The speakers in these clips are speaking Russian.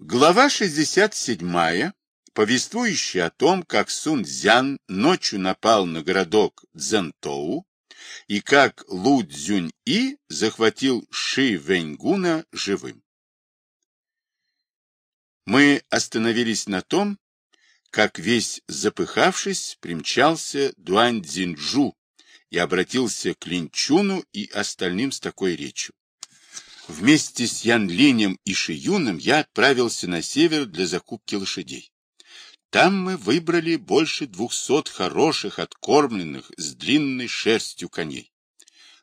Глава 67, повествующая о том, как Сун Цзян ночью напал на городок Цзэнтоу и как Лу Цзюнь-И захватил Ши Вэньгуна живым. Мы остановились на том, как весь запыхавшись, примчался Дуань Цзиньчжу и обратился к Линчуну и остальным с такой речью. Вместе с Ян Линем и Шиюном я отправился на север для закупки лошадей. Там мы выбрали больше двухсот хороших, откормленных, с длинной шерстью коней.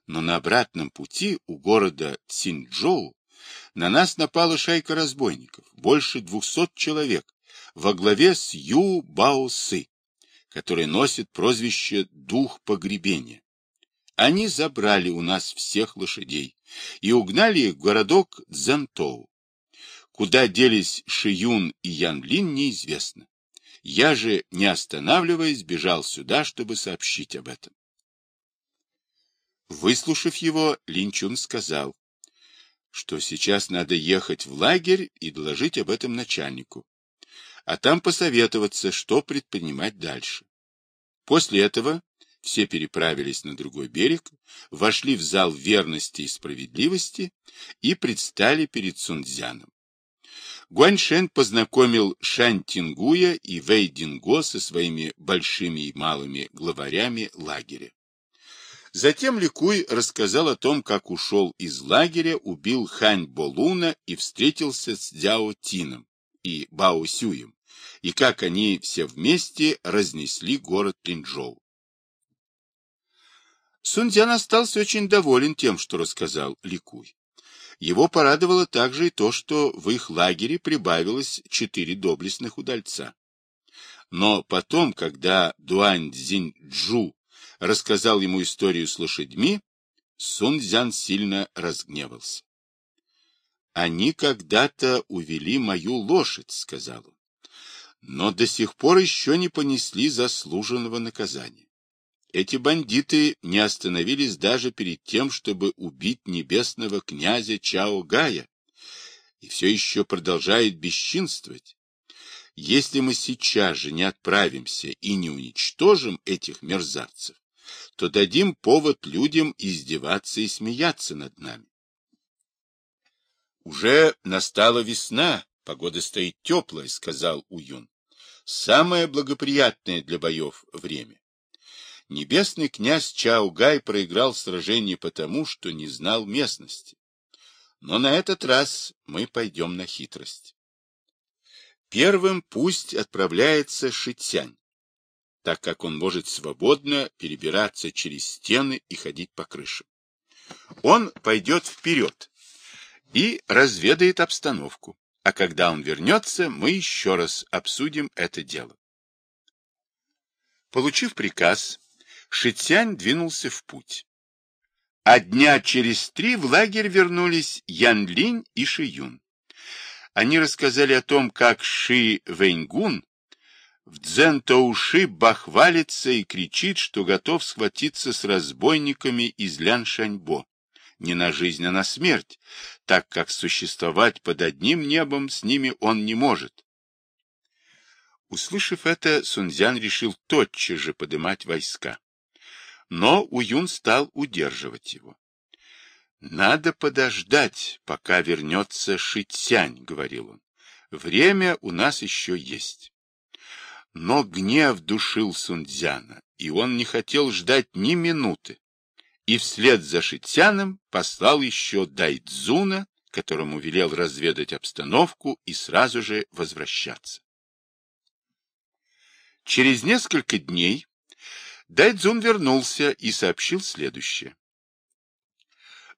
Но на обратном пути у города Цинчжоу на нас напала шайка разбойников, больше двухсот человек, во главе с Ю Бао Сы, который носит прозвище «Дух погребения». Они забрали у нас всех лошадей и угнали их в городок Цзэнтоу. Куда делись Шиюн и Янлин, неизвестно. Я же, не останавливаясь, бежал сюда, чтобы сообщить об этом. Выслушав его, Линчун сказал, что сейчас надо ехать в лагерь и доложить об этом начальнику, а там посоветоваться, что предпринимать дальше. После этого все переправились на другой берег, вошли в зал верности и справедливости и предстали перед Сунцзяном. Гуаньшен познакомил Шань Тингуя и Вэй Динго со своими большими и малыми главарями лагеря. Затем Ликуй рассказал о том, как ушел из лагеря, убил Хань Болуна и встретился с Дяо Тином и Бао Сюем, и как они все вместе разнесли город Линчжоу. Сунцзян остался очень доволен тем, что рассказал Ликуй. Его порадовало также и то, что в их лагере прибавилось четыре доблестных удальца. Но потом, когда Дуань Цзинь-Джу рассказал ему историю с лошадьми, Сунцзян сильно разгневался. «Они когда-то увели мою лошадь», — сказал он, — «но до сих пор еще не понесли заслуженного наказания. Эти бандиты не остановились даже перед тем, чтобы убить небесного князя Чао Гая, и все еще продолжают бесчинствовать. Если мы сейчас же не отправимся и не уничтожим этих мерзавцев, то дадим повод людям издеваться и смеяться над нами. Уже настала весна, погода стоит теплая, сказал Уюн. Самое благоприятное для боев время. Небесный князь Чаугай проиграл сражение потому, что не знал местности. Но на этот раз мы пойдем на хитрость. Первым пусть отправляется Шитсянь, так как он может свободно перебираться через стены и ходить по крышам. Он пойдет вперед и разведает обстановку, а когда он вернется, мы еще раз обсудим это дело. Получив приказ, Шитянь двинулся в путь. А дня через три в лагерь вернулись Ян Линь и Ши Юн. Они рассказали о том, как Ши Вэньгун в Цзэнтоуши бахвалится и кричит, что готов схватиться с разбойниками из Ляншаньбо. Не на жизнь, а на смерть, так как существовать под одним небом с ними он не может. Услышав это, Сунцзян решил тотчас же поднимать войска но Уюн стал удерживать его. «Надо подождать, пока вернется Шитсянь», — говорил он. «Время у нас еще есть». Но гнев душил Сунцзяна, и он не хотел ждать ни минуты. И вслед за Шитсяном послал еще Дайдзуна, которому велел разведать обстановку и сразу же возвращаться. Через несколько дней Дайдзун вернулся и сообщил следующее.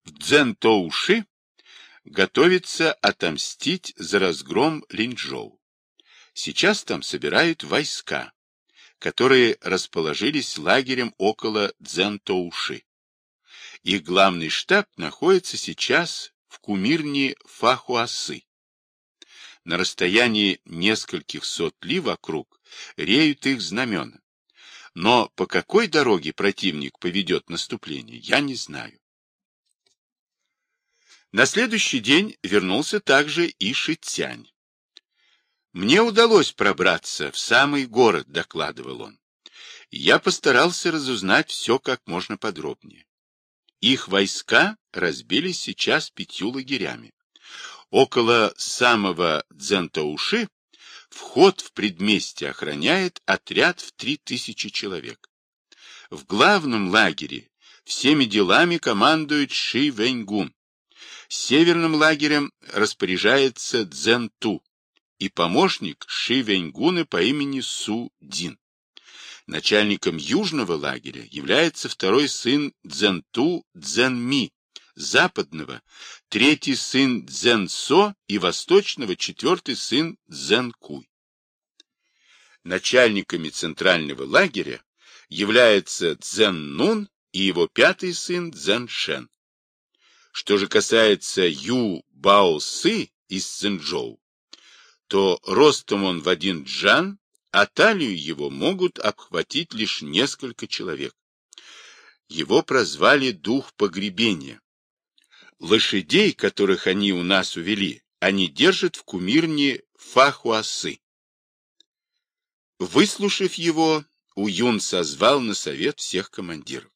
В Цзэнтоуши готовится отомстить за разгром Линчжоу. Сейчас там собирают войска, которые расположились лагерем около Цзэнтоуши. Их главный штаб находится сейчас в кумирне Фахуасы. На расстоянии нескольких сот ли вокруг реют их знамена. Но по какой дороге противник поведет наступление, я не знаю. На следующий день вернулся также и Шитянь. Мне удалось пробраться в самый город, докладывал он. Я постарался разузнать все как можно подробнее. Их войска разбились сейчас пятью лагерями. Около самого Дзентауши вход в предместье охраняет отряд в три тысячи человек. В главном лагере всеми делами командует Ши Вэньгун. Северным лагерем распоряжается Дзенту и помощник Ши Вэньгуна по имени Су Дин. Начальником южного лагеря является второй сын Дзенту Дзенми, западного, третий сын Дзенсо и восточного четвертый сын Дзенкуй. Начальниками центрального лагеря является Дзеннун и его пятый сын Дзеншен. Что же касается Ю Баосы из Цинчжоу, то ростом он в один джан, а талию его могут обхватить лишь несколько человек. Его прозвали дух погребения. Лошадей, которых они у нас увели, они держат в кумирне Фахуасы. Выслушав его, Уюн созвал на совет всех командиров.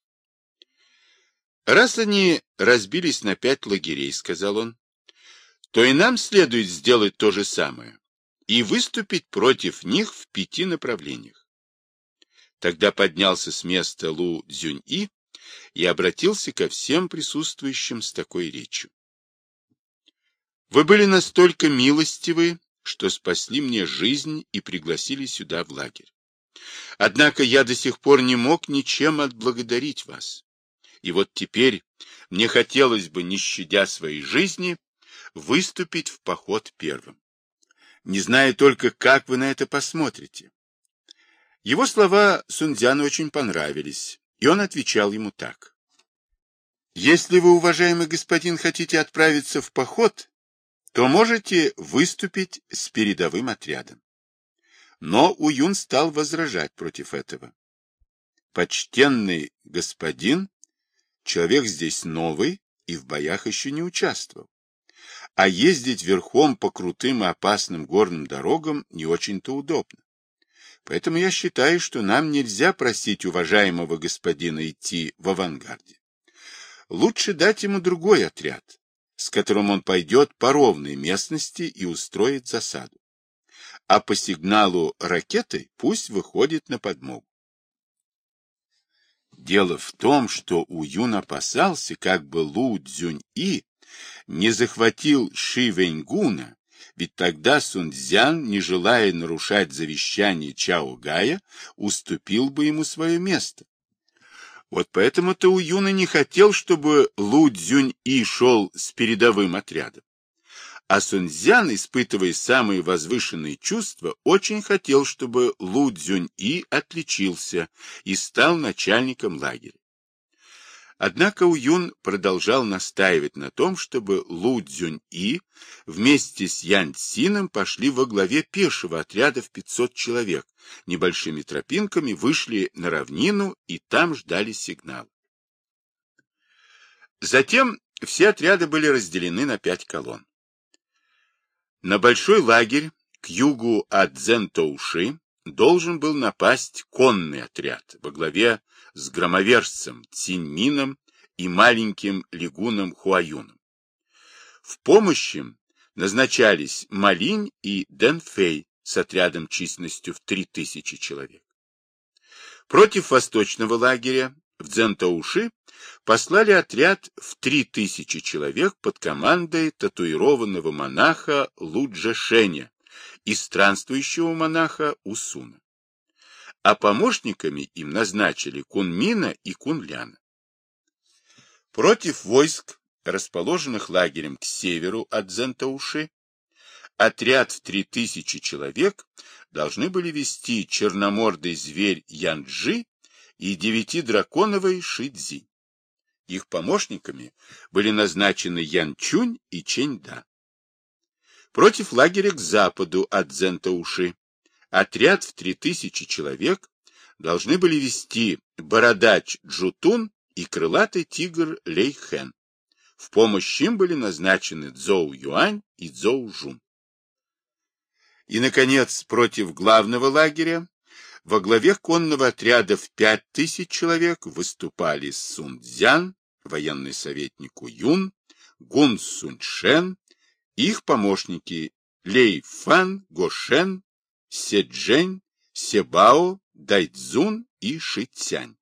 «Раз они разбились на пять лагерей, — сказал он, — то и нам следует сделать то же самое и выступить против них в пяти направлениях. Тогда поднялся с места Лу Цзюнь-И и обратился ко всем присутствующим с такой речью. «Вы были настолько милостивы, что спасли мне жизнь и пригласили сюда в лагерь. Однако я до сих пор не мог ничем отблагодарить вас. И вот теперь мне хотелось бы, не щадя своей жизни, выступить в поход первым. Не знаю только, как вы на это посмотрите. Его слова Сунцзяну очень понравились, и он отвечал ему так. Если вы, уважаемый господин, хотите отправиться в поход, то можете выступить с передовым отрядом. Но Уюн стал возражать против этого. Почтенный господин Человек здесь новый и в боях еще не участвовал. А ездить верхом по крутым и опасным горным дорогам не очень-то удобно. Поэтому я считаю, что нам нельзя просить уважаемого господина идти в авангарде. Лучше дать ему другой отряд, с которым он пойдет по ровной местности и устроит засаду. А по сигналу ракеты пусть выходит на подмогу. Дело в том, что Уюн опасался, как бы Лу Цзюнь-И не захватил Ши Вэньгуна, ведь тогда Сунцзян, не желая нарушать завещание Чао Гая, уступил бы ему свое место. Вот поэтому-то Уюна не хотел, чтобы Лу Цзюнь-И шел с передовым отрядом. А Сунцзян, испытывая самые возвышенные чувства, очень хотел, чтобы Лу Цзюнь-И отличился и стал начальником лагеря. Однако Уюн продолжал настаивать на том, чтобы Лу Цзюнь-И вместе с Ян Цзином пошли во главе пешего отряда в 500 человек, небольшими тропинками вышли на равнину и там ждали сигнал. Затем все отряды были разделены на пять колонн. На большой лагерь к югу от Зентоуши должен был напасть конный отряд во главе с громовержцем Циньмином и маленьким лягуном Хуаюном. В помощь им назначались Малинь и Дэнфэй с отрядом численностью в 3000 человек. Против восточного лагеря в Дзентауши послали отряд в три тысячи человек под командой татуированного монаха Луджа Шеня и странствующего монаха Усуна. А помощниками им назначили Кунмина и Кунляна. Против войск, расположенных лагерем к северу от Зентауши, отряд в три тысячи человек должны были вести черномордый зверь Янджи и девятидраконовый Шидзи. Их помощниками были назначены Ян Чунь и Чень Да. Против лагеря к западу от Зентауши отряд в три тысячи человек должны были вести бородач Джутун и крылатый тигр Лейхэн. В помощь им были назначены Цзоу Юань и Цзоу Жун. И, наконец, против главного лагеря во главе конного отряда в пять тысяч человек выступали Сунцзян, военный советник Уюн, Гун Суньшен, их помощники Лей Фан, Гошен, Седжень, Себао, Дайцзун и Шицянь.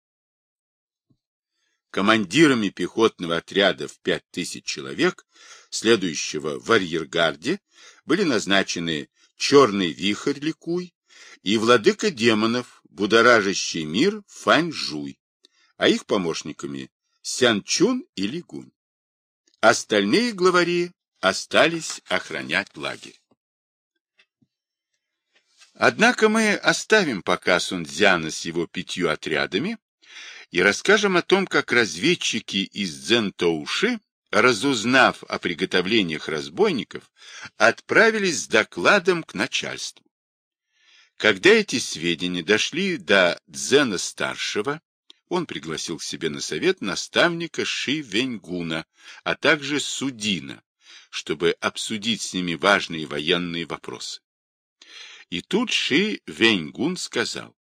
Командирами пехотного отряда в пять тысяч человек, следующего в арьергарде, были назначены Черный Вихрь Ликуй и Владыка Демонов, будоражащий мир Фань Жуй, а их помощниками Сян Чун и Лигунь. Остальные главари остались охранять лагерь. Однако мы оставим пока Сунцзяна с его пятью отрядами и расскажем о том, как разведчики из Дзентоуши, разузнав о приготовлениях разбойников, отправились с докладом к начальству. Когда эти сведения дошли до Дзена-старшего, он пригласил к себе на совет наставника Ши Веньгуна, а также Судина, чтобы обсудить с ними важные военные вопросы. И тут Ши Веньгун сказал,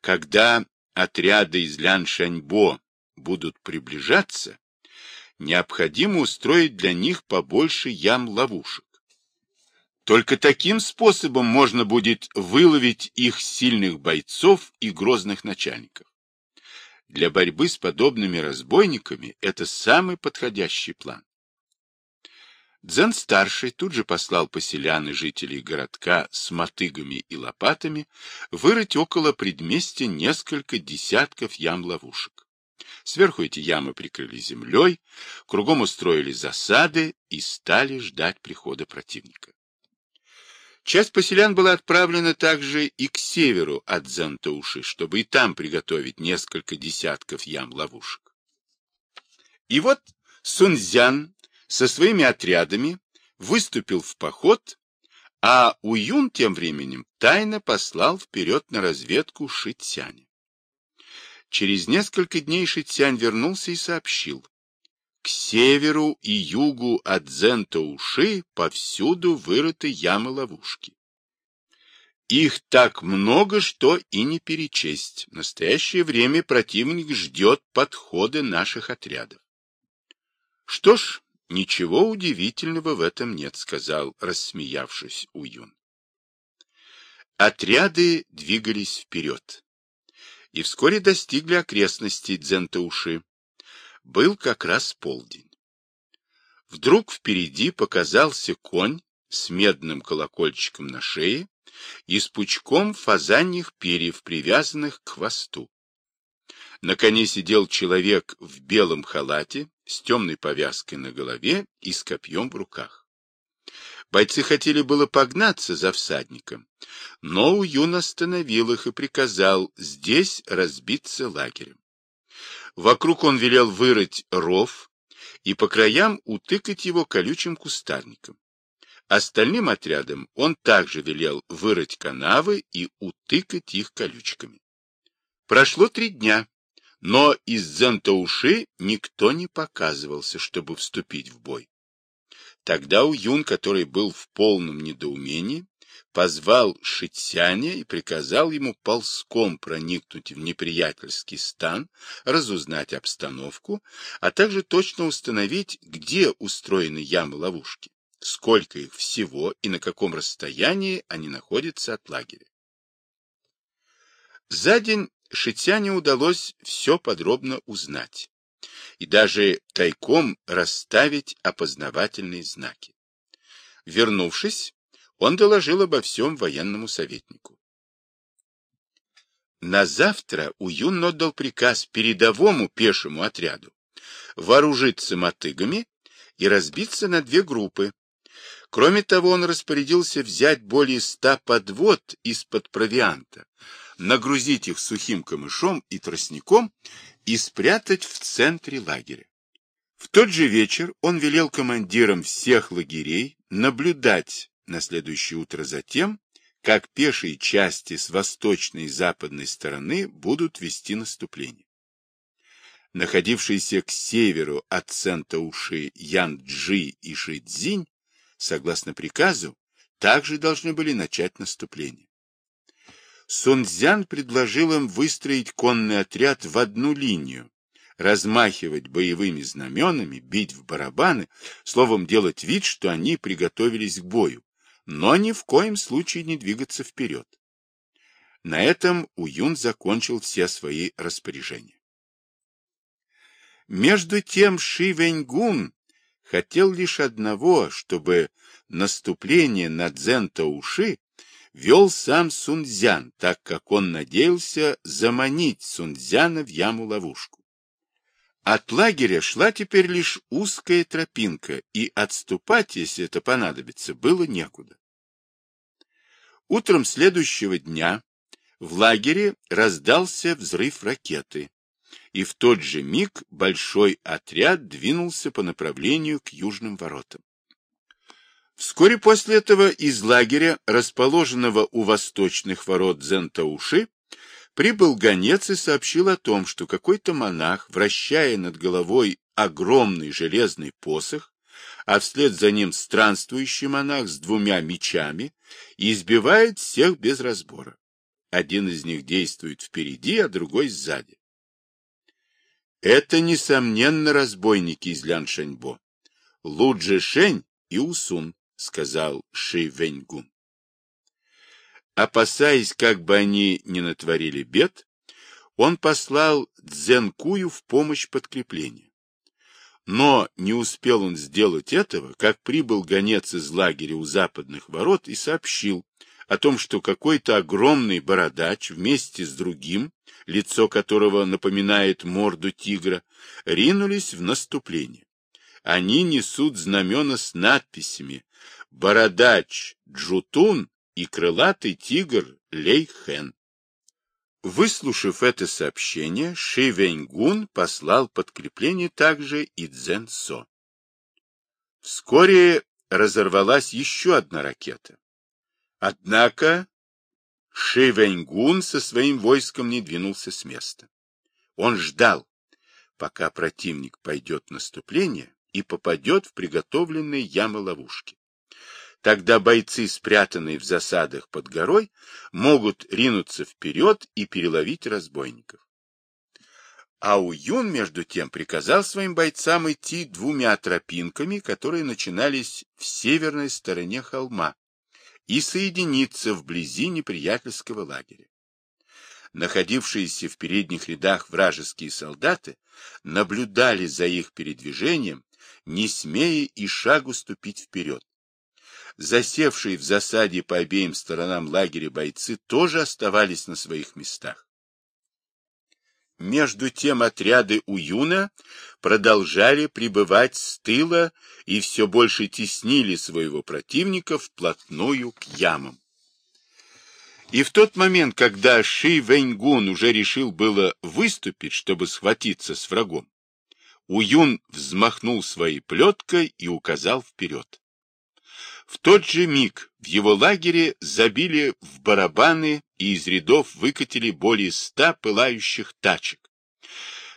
когда отряды из Ляншаньбо будут приближаться, необходимо устроить для них побольше ям-ловушек. Только таким способом можно будет выловить их сильных бойцов и грозных начальников. Для борьбы с подобными разбойниками это самый подходящий план. Дзен-старший тут же послал поселян и жителей городка с мотыгами и лопатами вырыть около предместья несколько десятков ям-ловушек. Сверху эти ямы прикрыли землей, кругом устроили засады и стали ждать прихода противника. Часть поселян была отправлена также и к северу от Зантауши, чтобы и там приготовить несколько десятков ям-ловушек. И вот Сунцзян со своими отрядами выступил в поход, а Уюн тем временем тайно послал вперед на разведку Шитсяня. Через несколько дней Шитсянь вернулся и сообщил. К северу и югу от Зентоуши повсюду вырыты ямы-ловушки. Их так много, что и не перечесть. В настоящее время противник ждет подхода наших отрядов. Что ж, Ничего удивительного в этом нет, сказал, рассмеявшись Уюн. Отряды двигались вперед и вскоре достигли окрестностей Дзентауши. Был как раз полдень. Вдруг впереди показался конь с медным колокольчиком на шее и с пучком фазаньих перьев, привязанных к хвосту. На коне сидел человек в белом халате с темной повязкой на голове и с копьем в руках. Бойцы хотели было погнаться за всадником, но Уюн остановил их и приказал здесь разбиться лагерем. Вокруг он велел вырыть ров и по краям утыкать его колючим кустарником. Остальным отрядам он также велел вырыть канавы и утыкать их колючками. Прошло три дня. Но из Зентауши никто не показывался, чтобы вступить в бой. Тогда Уюн, который был в полном недоумении, позвал Шитсяня и приказал ему ползком проникнуть в неприятельский стан, разузнать обстановку, а также точно установить, где устроены ямы-ловушки, сколько их всего и на каком расстоянии они находятся от лагеря. За день Шитяне удалось все подробно узнать и даже тайком расставить опознавательные знаки. Вернувшись, он доложил обо всем военному советнику. На завтра Уюн отдал приказ передовому пешему отряду вооружиться мотыгами и разбиться на две группы. Кроме того, он распорядился взять более ста подвод из-под провианта, нагрузить их сухим камышом и тростником и спрятать в центре лагеря. В тот же вечер он велел командирам всех лагерей наблюдать на следующее утро за тем, как пешие части с восточной и западной стороны будут вести наступление. Находившиеся к северу от Цента-Уши Ян-Джи и Шидзинь, согласно приказу, также должны были начать наступление. Сунцзян предложил им выстроить конный отряд в одну линию, размахивать боевыми знаменами, бить в барабаны, словом, делать вид, что они приготовились к бою, но ни в коем случае не двигаться вперед. На этом Уюн закончил все свои распоряжения. Между тем Ши Вэньгун хотел лишь одного, чтобы наступление на Цзэн-Тауши вел сам Сунцзян, так как он надеялся заманить Сунцзяна в яму-ловушку. От лагеря шла теперь лишь узкая тропинка, и отступать, если это понадобится, было некуда. Утром следующего дня в лагере раздался взрыв ракеты, и в тот же миг большой отряд двинулся по направлению к южным воротам. Вскоре после этого из лагеря, расположенного у восточных ворот Зентауши, прибыл гонец и сообщил о том, что какой-то монах, вращая над головой огромный железный посох, а вслед за ним странствующий монах с двумя мечами, избивает всех без разбора. Один из них действует впереди, а другой сзади. Это, несомненно, разбойники из Ляншаньбо. Луджи Шень и Усун, сказал Ши Вэньгун. Опасаясь, как бы они не натворили бед, он послал Цзэнкую в помощь подкреплению. Но не успел он сделать этого, как прибыл гонец из лагеря у западных ворот и сообщил, о том, что какой-то огромный бородач вместе с другим, лицо которого напоминает морду тигра, ринулись в наступление. Они несут знамена с надписями «Бородач Джутун» и «Крылатый тигр Лейхэн». Выслушав это сообщение, Ши Вэньгун послал подкрепление также и Цзэнсо. Вскоре разорвалась еще одна ракета. Однако Ши Вэньгун со своим войском не двинулся с места. Он ждал, пока противник пойдет в наступление и попадет в приготовленные ямы-ловушки. Тогда бойцы, спрятанные в засадах под горой, могут ринуться вперед и переловить разбойников. А Уюн, между тем, приказал своим бойцам идти двумя тропинками, которые начинались в северной стороне холма, и соединиться вблизи неприятельского лагеря. Находившиеся в передних рядах вражеские солдаты наблюдали за их передвижением, не смея и шагу ступить вперед. Засевшие в засаде по обеим сторонам лагеря бойцы тоже оставались на своих местах. Между тем отряды Уюна продолжали пребывать с тыла и все больше теснили своего противника вплотную к ямам. И в тот момент, когда Ши Вэньгун уже решил было выступить, чтобы схватиться с врагом, Уюн взмахнул своей плеткой и указал вперед. В тот же миг в его лагере забили в барабаны и из рядов выкатили более ста пылающих тачек.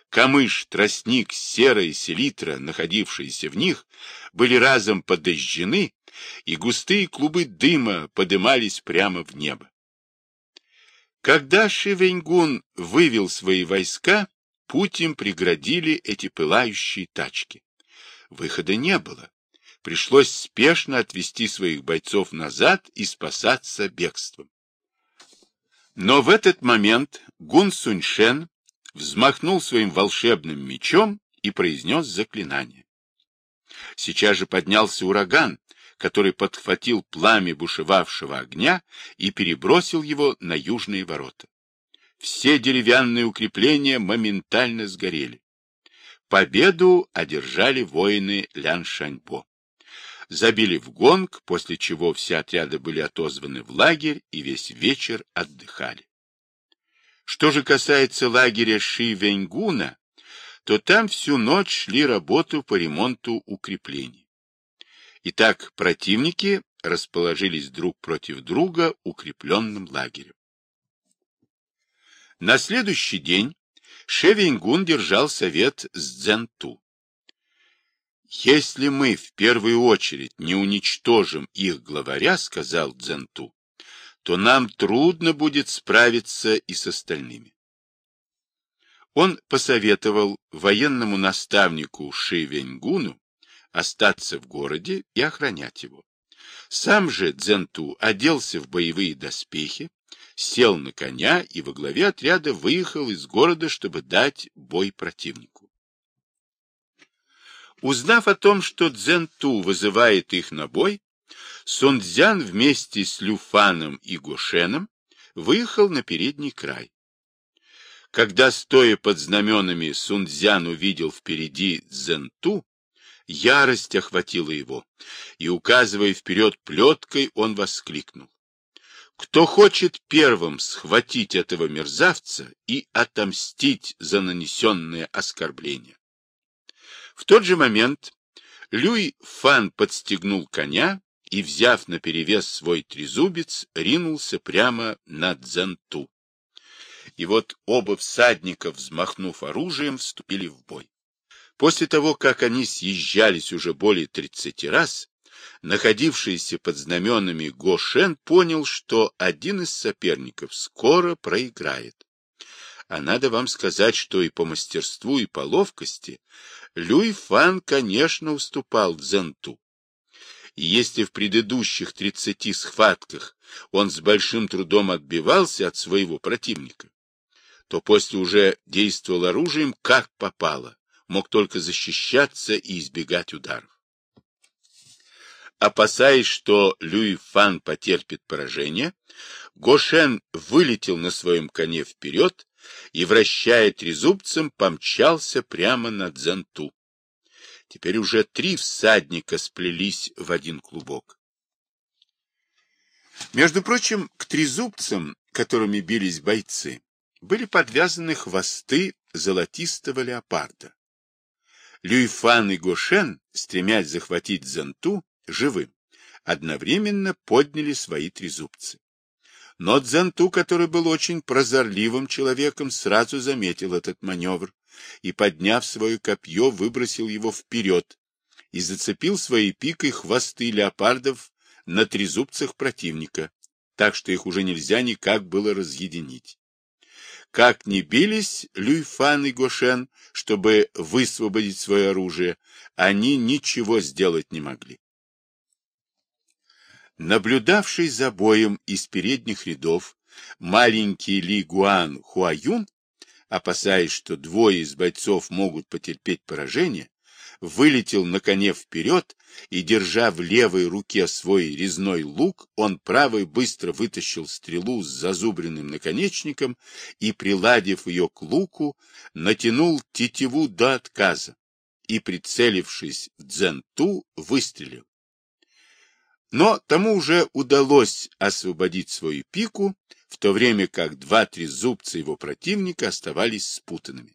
Камыш, тростник, сера и селитра, находившиеся в них, были разом подожжены, и густые клубы дыма подымались прямо в небо. Когда Шивеньгун вывел свои войска, путь им преградили эти пылающие тачки. Выхода не было пришлось спешно отвести своих бойцов назад и спасаться бегством. Но в этот момент Гун Суньшен взмахнул своим волшебным мечом и произнес заклинание. Сейчас же поднялся ураган, который подхватил пламя бушевавшего огня и перебросил его на южные ворота. Все деревянные укрепления моментально сгорели. Победу одержали воины Лян Шаньбо забили в гонг, после чего все отряды были отозваны в лагерь и весь вечер отдыхали. Что же касается лагеря Ши-Веньгуна, то там всю ночь шли работы по ремонту укреплений. Итак, противники расположились друг против друга укрепленным лагерем. На следующий день Шевенгун держал совет с Дзенту. Если мы в первую очередь не уничтожим их главаря, сказал Дзенту, то нам трудно будет справиться и с остальными. Он посоветовал военному наставнику Ши Веньгуну остаться в городе и охранять его. Сам же Дзенту оделся в боевые доспехи, сел на коня и во главе отряда выехал из города, чтобы дать бой противнику. Узнав о том, что Дзенту вызывает их на бой, Сунцзян вместе с Люфаном и Гошеном выехал на передний край. Когда, стоя под знаменами, Сунцзян увидел впереди Дзенту, ярость охватила его, и, указывая вперед плеткой, он воскликнул. Кто хочет первым схватить этого мерзавца и отомстить за нанесенное оскорбление? В тот же момент Люй Фан подстегнул коня и, взяв на перевес свой трезубец, ринулся прямо на Дзенту. И вот оба всадника, взмахнув оружием, вступили в бой. После того, как они съезжались уже более тридцати раз, находившийся под знаменами Гошен понял, что один из соперников скоро проиграет. А надо вам сказать, что и по мастерству, и по ловкости Люй Фан, конечно, уступал Дзенту. И если в предыдущих тридцати схватках он с большим трудом отбивался от своего противника, то после уже действовал оружием как попало, мог только защищаться и избегать ударов. Опасаясь, что Люи Фан потерпит поражение, Гошен вылетел на своем коне вперед и, вращая трезубцем, помчался прямо на Дзанту. Теперь уже три всадника сплелись в один клубок. Между прочим, к трезубцам, которыми бились бойцы, были подвязаны хвосты золотистого леопарда. Люйфан и Гошен, стремясь захватить Занту, живым, одновременно подняли свои трезубцы. Но Дзанту, который был очень прозорливым человеком, сразу заметил этот маневр и, подняв свое копье, выбросил его вперед и зацепил своей пикой хвосты леопардов на трезубцах противника, так что их уже нельзя никак было разъединить. Как ни бились Люйфан и Гошен, чтобы высвободить свое оружие, они ничего сделать не могли. Наблюдавший за боем из передних рядов, маленький Ли Гуан Хуаюн, опасаясь, что двое из бойцов могут потерпеть поражение, вылетел на коне вперед и, держа в левой руке свой резной лук, он правой быстро вытащил стрелу с зазубренным наконечником и, приладив ее к луку, натянул тетиву до отказа и, прицелившись в дзенту, выстрелил. Но тому уже удалось освободить свою пику, в то время как два-три зубца его противника оставались спутанными.